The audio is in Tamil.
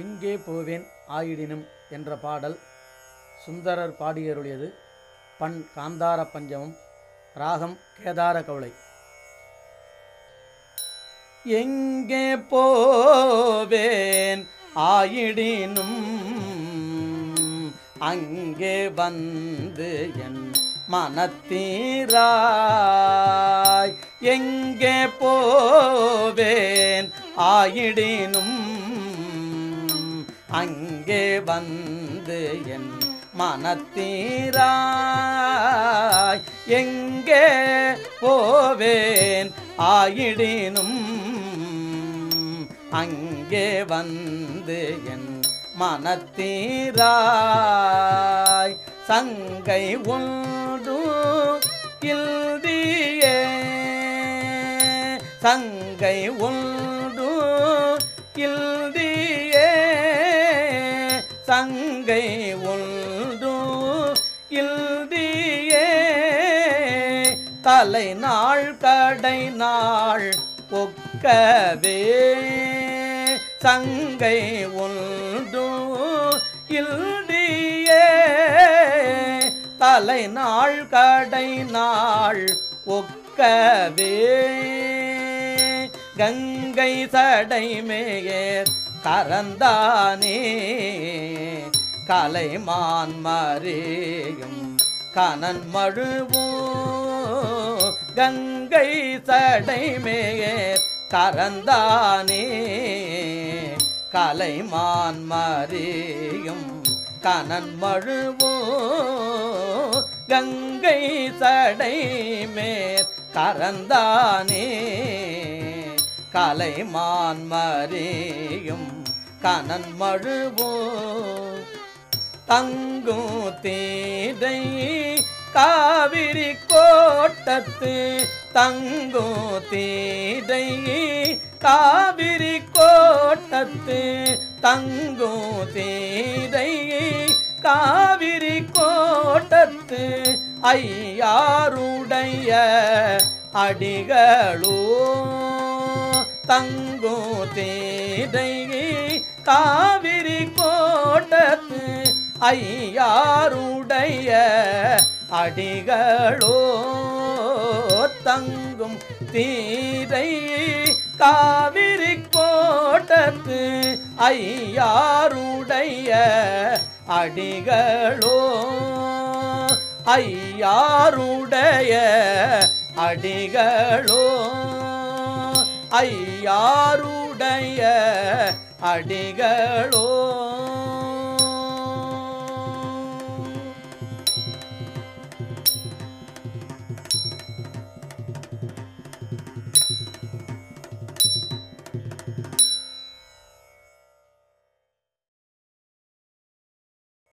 எங்கே போவேன் ஆயிடினும் என்ற பாடல் சுந்தரர் பாடியருடையது பண் காந்தார பஞ்சமம் ராகம் கேதார கவுளை. எங்கே போவேன் ஆயிடினும் அங்கே வந்து என் மனத்தீராய். எங்கே போவேன் ஆயிடினும் அங்கே வந்து என் மனத்தீராய். எங்கே போவேன்? ஆயிடினும். அங்கே வந்து என் மனத்தீராய். சங்கை உண்டு இல்தியே சங்கை உண்டு இல்தியே இலங்கை ஒன்றும் இல்தியே. தலை நாள் கடை நாள் ஒக்கவே. சங்கை ஒன்றும் இல்தியே. தலை நாள் கடை நாள் ஒக்கவே. கங்கை சடைமேயர் கரந்தானே. கலைமான் மறியும். கணன் மழுவோ கங்கை சடை கரந்தானே. கலைமான் மறியும். கணன் மழுவோ கங்கை சடைமேற் கரந்தானே. கலைமான் மறியும். கணன் மழுவோ தங்கும் தீடை காவிரி கோட்டத்து தங்கும் தீடை காவிரி கோட்டத்து தங்கும் தீடை காவிரி கோட்டத்து ஐயாருடைய அடிகளோ. தங்கோ தேதை காவிரி கோ ஐயாருடைய அடிகளோ தங்கும் தீரை காவிரி கோட்டத்து ஐயாருடைய அடிகளோ ஐயாருடைய அடிகளோ ஐயாருடைய அடிகளோ